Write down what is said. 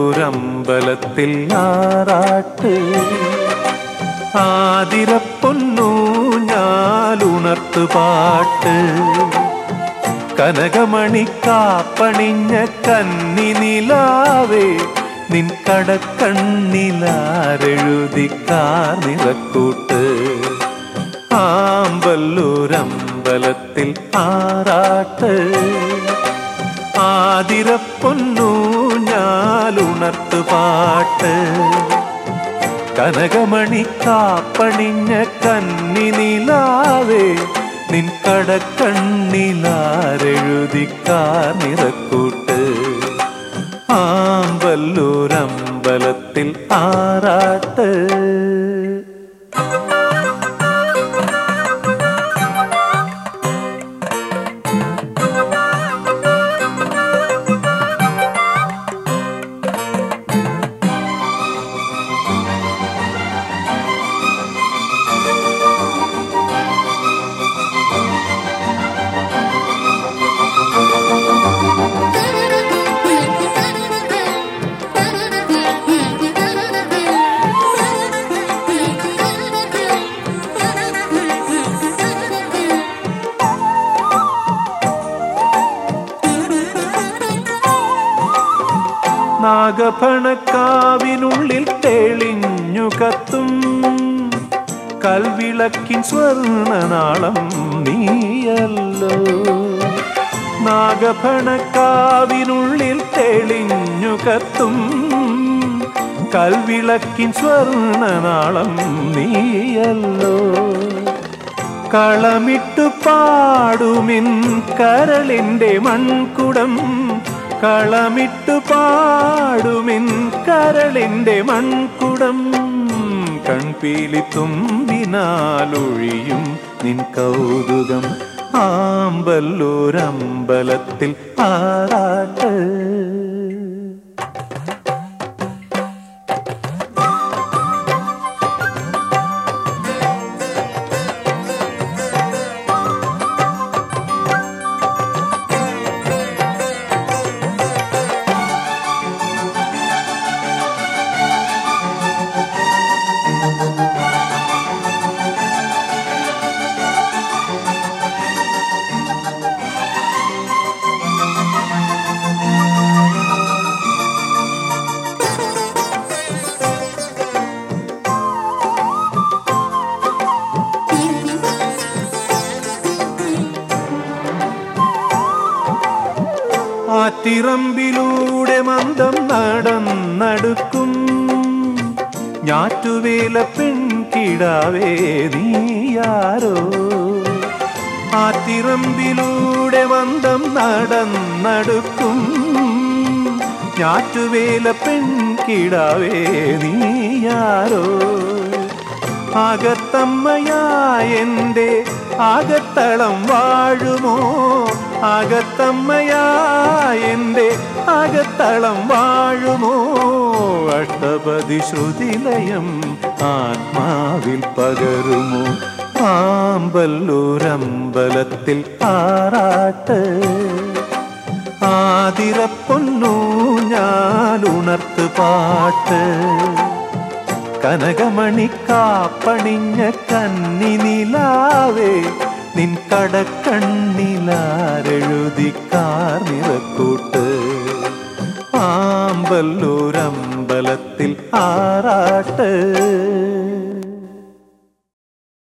ആമ്പല്ലൂരമ്പലത്തിൽ ആറാട്ട്. ആതിരപ്പൊന്നു ഞാലുണർത്ത് പാട്ട് കനകമണി കാപ്പണിഞ്ഞ കന്നി നിലാവേ നിൻ കടക്കണ്ണിലാരെഴുതി കാർനിറക്കൂട്ട്. ആമ്പല്ലൂരമ്പലത്തിൽ ആറാട്ട്. ആതിരപ്പൊന്നു ഞാലുണർത്തു പാട്ട്. കനകമണിക്കാപ്പണിഞ്ഞ കാപ്പണിഞ്ഞ കന്നി നിലാവേ നിൻ കടക്കണ്ണിലാരെഴുതി കാർനിറക്കൂട്ട് ആമ്പല്ലൂരമ്പലത്തിൽ ആറാട്ട് നാഗഭണക്കാവിനുള്ളിൽ തെളിഞ്ഞു കത്തും. കൽവിളക്കിൻ സ്വർണനാളം നീയല്ലോ. നാഗഫണക്കാവിനുള്ളിൽ തെളിഞ്ഞു കത്തും. കൽവിളക്കിൻ സ്വർണനാളം നീയല്ലോ. കളമിട്ടു പാടുമിൻ കരളിന്റെ മൺകുടം. കളമിട്ടു പാടുമിൻ കരളിന്റെ മൺകുടം. കൺപീലി തുമ്പിനാലൊഴിയും നിൻ കൗതുകം. ആമ്പല്ലൂരമ്പലത്തിൽ ആറാട്ട് ആറ്റിറമ്പിലൂടെ മന്ദം നടന്നടുക്കും. ഞാറ്റുവേല പെൺകിടാവേ നീയാരോ ആ തിറമ്പിലൂടെ മന്ദം നടന്നടുക്കും. ഞാറ്റുവേല പെൺകിടാവേ നീയാരോ അകത്തമ്മയായെന്റെ അകത്തളം വാഴുമോ? അകത്തമ്മയായെന്റെ അകത്തളം വാഴുമോ? അഷ്ടപതി ശ്രുതിലയം ആത്മാവിൽ പകരുമോ? ആമ്പല്ലൂരമ്പലത്തിൽ ആറാട്ട്. ആതിരപ്പൊന്നു ഞാനുണർത്ത് പാട്ട്. കനകമണി കാപ്പണിഞ്ഞ കന്നി നിലാവേ നിൻ കടക്കണ്ണിലാരെഴുതി കാർനിറക്കൂട്ട് ആമ്പല്ലൂരമ്പലത്തിൽ ആറാട്ട്.